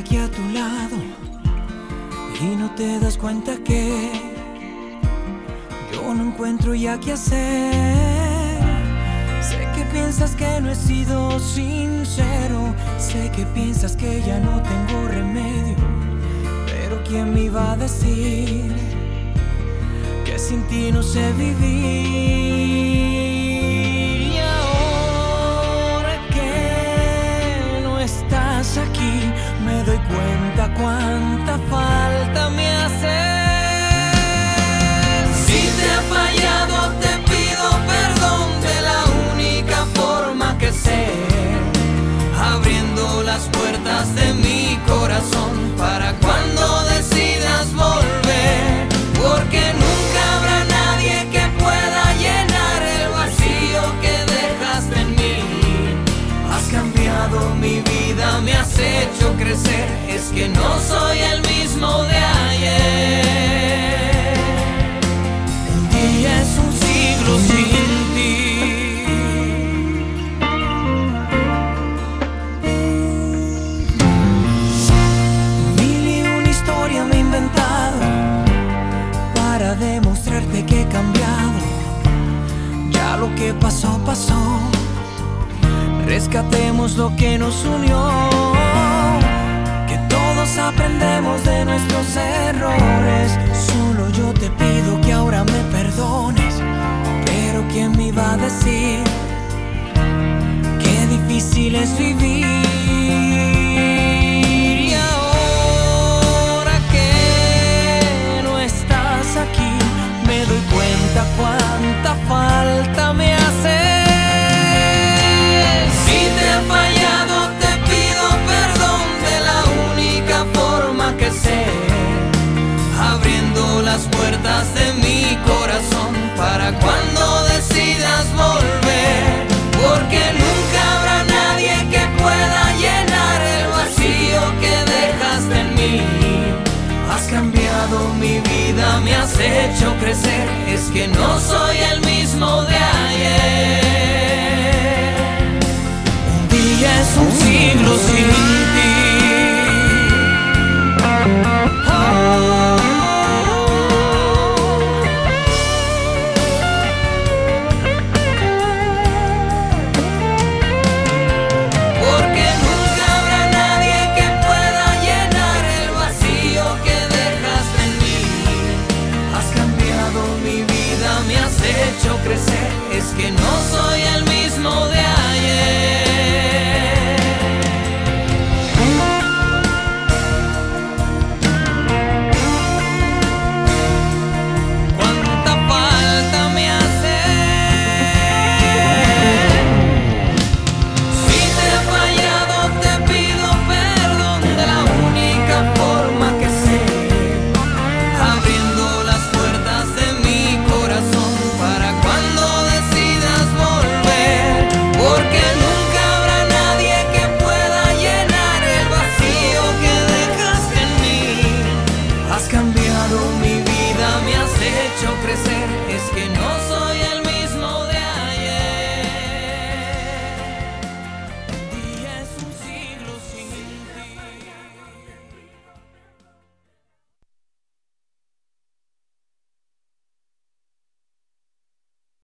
aquí a tu lado y no te das cuenta que yo no encuentro ya qué hacer. Sé que piensas que no he sido sincero, sé que piensas que ya no tengo ¿quién me iba a decir que sin ti no sé vivir? Y ahora que no estás aquí, me doy cuenta cuánta falta me hace. Si te ha fallado, te pido perdón de la única forma que sé. Abriendo las puertas de mi corazón pasó, pasó. Rescatemos lo que nos unió. Que todos aprendemos de nuestros errores. Solo yo te pido que ahora me perdones. Pero ¿quién me iba a decir? Qué difícil es vivir. Hecho crecer. Es que no soy